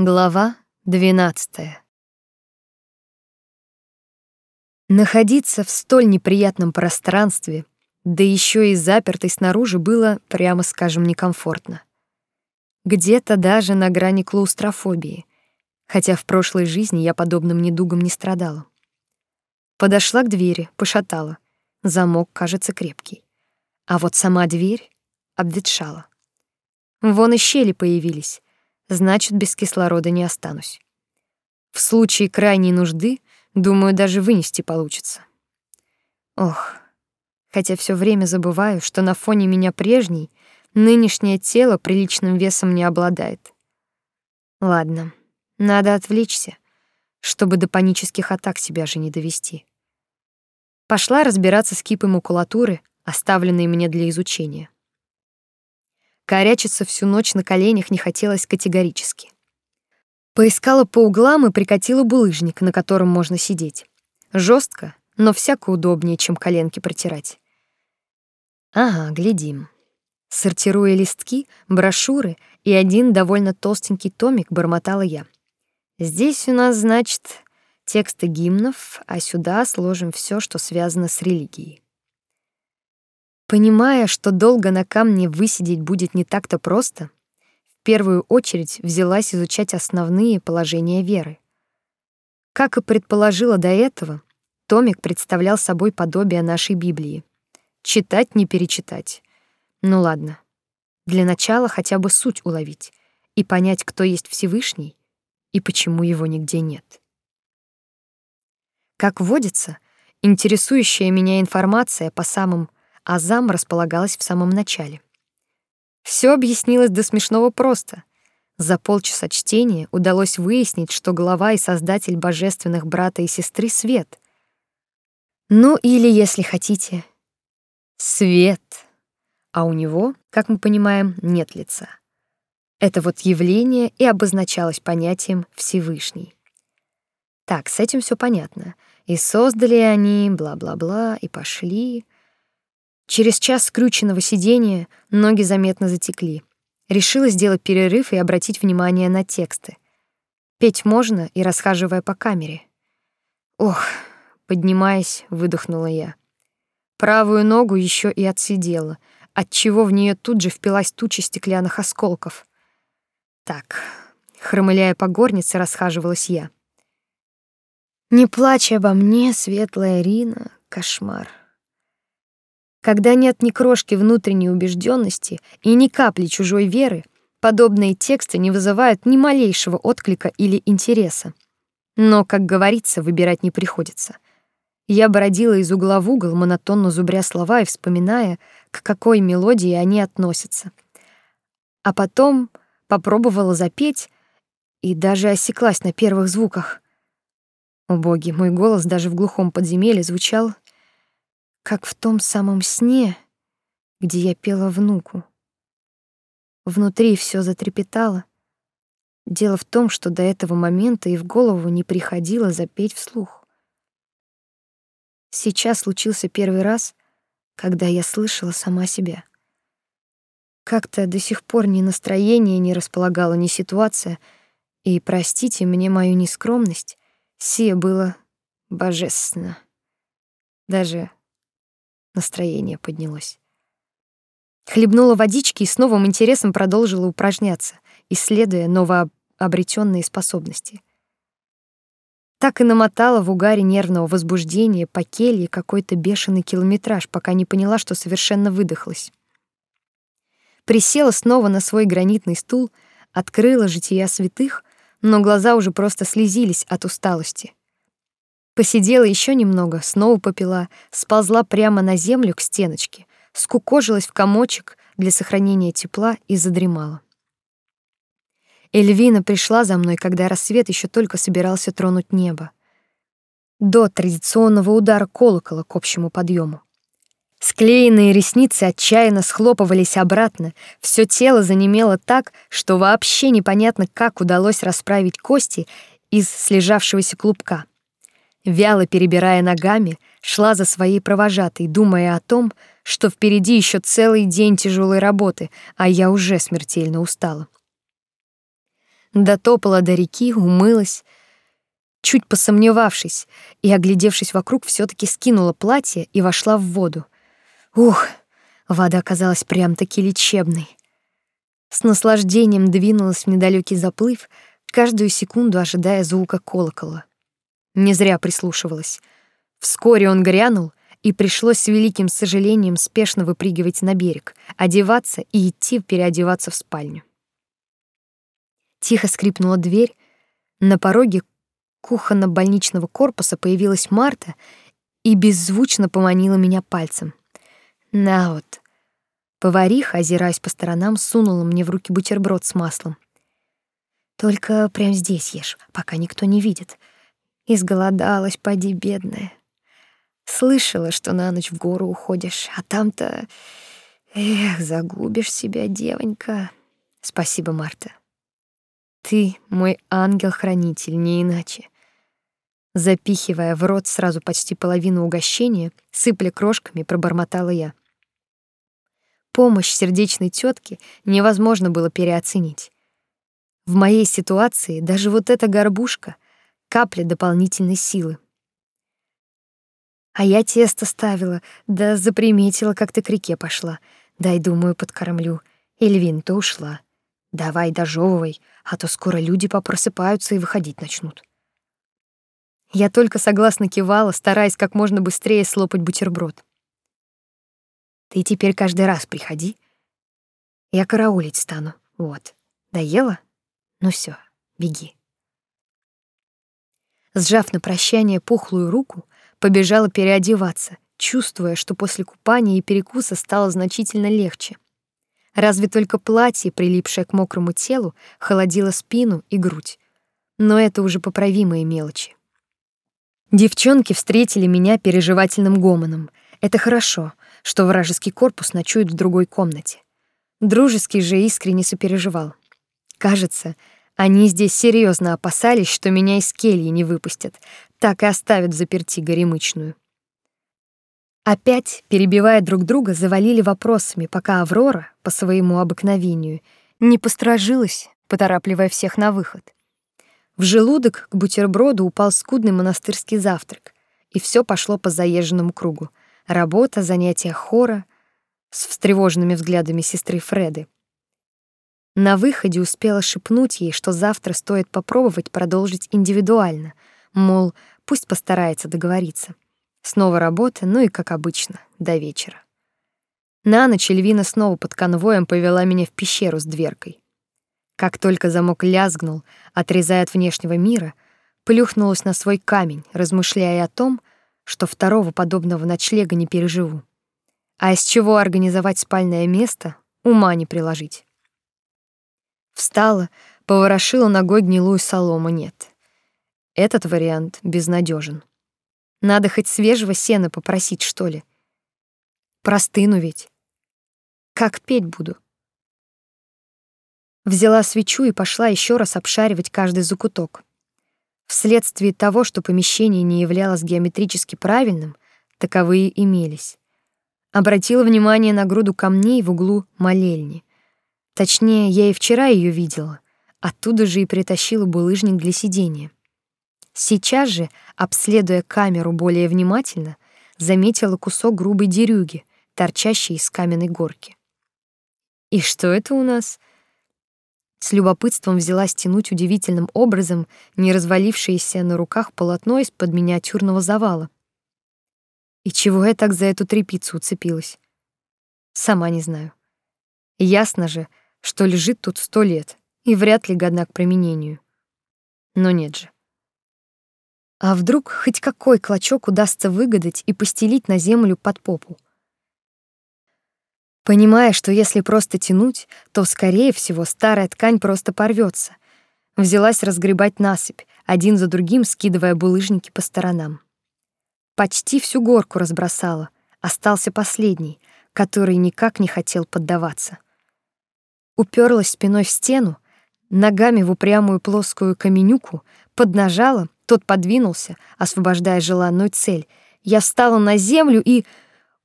Глава 12. Находиться в столь неприятном пространстве, да еще и запертой снаружи, было, прямо скажем, некомфортно. Где-то даже на грани клаустрофобии, хотя в прошлой жизни я подобным недугом не страдала. Подошла к двери, пошатала. Замок, кажется, крепкий. А вот сама дверь обветшала. Вон и щели появились значит, без кислорода не останусь. В случае крайней нужды, думаю, даже вынести получится. Ох, хотя все время забываю, что на фоне меня прежней нынешнее тело приличным весом не обладает. Ладно, надо отвлечься, чтобы до панических атак себя же не довести. Пошла разбираться с кипой макулатуры, оставленной мне для изучения. Корячиться всю ночь на коленях не хотелось категорически. Поискала по углам и прикатила булыжник, на котором можно сидеть. Жестко, но всяко удобнее, чем коленки протирать. Ага, глядим. Сортируя листки, брошюры и один довольно толстенький томик, бормотала я. Здесь у нас, значит, тексты гимнов, а сюда сложим все, что связано с религией. Понимая, что долго на камне высидеть будет не так-то просто, в первую очередь взялась изучать основные положения веры. Как и предположила до этого, томик представлял собой подобие нашей Библии. Читать не перечитать. Ну ладно. Для начала хотя бы суть уловить и понять, кто есть Всевышний и почему его нигде нет. Как водится, интересующая меня информация по самым а зам располагалась в самом начале. Все объяснилось до смешного просто. За полчаса чтения удалось выяснить, что глава и создатель божественных брата и сестры Свет. Ну или, если хотите, Свет. А у него, как мы понимаем, нет лица. Это вот явление и обозначалось понятием Всевышний. Так, с этим все понятно. И создали они бла-бла-бла, и пошли. Через час скрюченного сидения ноги заметно затекли. Решила сделать перерыв и обратить внимание на тексты. Петь можно и расхаживая по камере. Ох, поднимаясь, выдохнула я. Правую ногу еще и отсидела, отчего в нее тут же впилась туча стеклянных осколков. Так, хромыляя по горнице, расхаживалась я. Не плачь обо мне, светлая Рина, кошмар. Когда нет ни крошки внутренней убежденности и ни капли чужой веры, подобные тексты не вызывают ни малейшего отклика или интереса. Но, как говорится, выбирать не приходится. Я бродила из угла в угол, монотонно зубря слова и вспоминая, к какой мелодии они относятся. А потом попробовала запеть и даже осеклась на первых звуках. О боги, мой голос даже в глухом подземелье звучал как в том самом сне, где я пела внуку. Внутри все затрепетало. Дело в том, что до этого момента и в голову не приходило запеть вслух. Сейчас случился первый раз, когда я слышала сама себя. Как-то до сих пор ни настроение не располагало, ни ситуация, и, простите мне мою нескромность, сие было божественно. Даже Настроение поднялось. Хлебнула водички и с новым интересом продолжила упражняться, исследуя новообретенные способности. Так и намотала в угаре нервного возбуждения по келье какой-то бешеный километраж, пока не поняла, что совершенно выдохлась. Присела снова на свой гранитный стул, открыла жития святых, но глаза уже просто слезились от усталости. Посидела еще немного, снова попила, сползла прямо на землю к стеночке, скукожилась в комочек для сохранения тепла и задремала. Эльвина пришла за мной, когда рассвет еще только собирался тронуть небо. До традиционного удара колокола к общему подъему. Склеенные ресницы отчаянно схлопывались обратно, все тело занемело так, что вообще непонятно, как удалось расправить кости из слежавшегося клубка вяло перебирая ногами, шла за своей провожатой, думая о том, что впереди еще целый день тяжелой работы, а я уже смертельно устала. Дотопала до реки, умылась, чуть посомневавшись и оглядевшись вокруг, все таки скинула платье и вошла в воду. Ух, вода оказалась прям-таки лечебной. С наслаждением двинулась в недалекий заплыв, каждую секунду ожидая звука колокола. Не зря прислушивалась. Вскоре он грянул, и пришлось с великим сожалением спешно выпрыгивать на берег, одеваться и идти переодеваться в спальню. Тихо скрипнула дверь. На пороге кухонно-больничного корпуса появилась Марта и беззвучно поманила меня пальцем. «На вот». Повариха, озираясь по сторонам, сунула мне в руки бутерброд с маслом. «Только прямо здесь ешь, пока никто не видит. Изголодалась, поди, бедная. Слышала, что на ночь в гору уходишь, а там-то... Эх, загубишь себя, девонька. Спасибо, Марта. Ты мой ангел-хранитель, не иначе. Запихивая в рот сразу почти половину угощения, сыпля крошками, пробормотала я. Помощь сердечной тетки невозможно было переоценить. В моей ситуации даже вот эта горбушка — капля дополнительной силы. А я тесто ставила, да заприметила, как ты к реке пошла. Дай, думаю, подкормлю. Эльвин-то ушла. Давай дожевывай, а то скоро люди попросыпаются и выходить начнут. Я только согласно кивала, стараясь как можно быстрее слопать бутерброд. Ты теперь каждый раз приходи. Я караулить стану. Вот. Доела? Ну все, беги. Сжав на прощание пухлую руку, побежала переодеваться, чувствуя, что после купания и перекуса стало значительно легче. Разве только платье, прилипшее к мокрому телу, холодило спину и грудь. Но это уже поправимые мелочи. Девчонки встретили меня переживательным гомоном. Это хорошо, что вражеский корпус ночует в другой комнате. Дружеский же искренне сопереживал. Кажется, они здесь серьезно опасались, что меня из кельи не выпустят, так и оставят в заперти горемычную. Опять, перебивая друг друга, завалили вопросами, пока Аврора, по своему обыкновению, не посторожилась, поторапливая всех на выход. В желудок к бутерброду упал скудный монастырский завтрак, и все пошло по заезженному кругу. Работа, занятия хора с встревоженными взглядами сестры Фреды — на выходе успела шепнуть ей, что завтра стоит попробовать продолжить индивидуально, мол, пусть постарается договориться. Снова работа, ну и как обычно, до вечера. На ночь Эльвина снова под конвоем повела меня в пещеру с дверкой. Как только замок лязгнул, отрезая от внешнего мира, плюхнулась на свой камень, размышляя о том, что второго подобного ночлега не переживу. А из чего организовать спальное место, ума не приложить. Встала, поворошила ногой гнилую солому. Нет. Этот вариант безнадежен. Надо хоть свежего сена попросить, что ли. Простыну ведь. Как петь буду? Взяла свечу и пошла еще раз обшаривать каждый закуток. Вследствие того, что помещение не являлось геометрически правильным, таковые имелись. Обратила внимание на груду камней в углу молельни. Точнее, я и вчера ее видела. Оттуда же и притащила булыжник для сидения. Сейчас же, обследуя камеру более внимательно, заметила кусок грубой дерюги, торчащий из каменной горки. И что это у нас? С любопытством взялась тянуть удивительным образом не развалившееся на руках полотно из-под миниатюрного завала. И чего я так за эту трепицу уцепилась? Сама не знаю. Ясно же, что лежит тут сто лет и вряд ли годна к применению. Но нет же. А вдруг хоть какой клочок удастся выгадать и постелить на землю под попу? Понимая, что если просто тянуть, то, скорее всего, старая ткань просто порвется, взялась разгребать насыпь, один за другим скидывая булыжники по сторонам. Почти всю горку разбросала, остался последний, который никак не хотел поддаваться уперлась спиной в стену, ногами в упрямую плоскую каменюку, поднажала, тот подвинулся, освобождая желанную цель. Я встала на землю и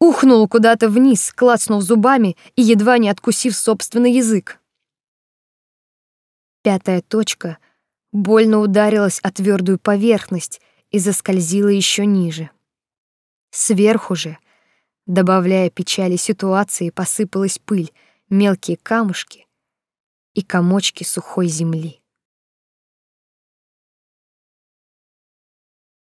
ухнула куда-то вниз, клацнув зубами и едва не откусив собственный язык. Пятая точка больно ударилась о твердую поверхность и заскользила еще ниже. Сверху же, добавляя печали ситуации, посыпалась пыль, мелкие камушки и комочки сухой земли.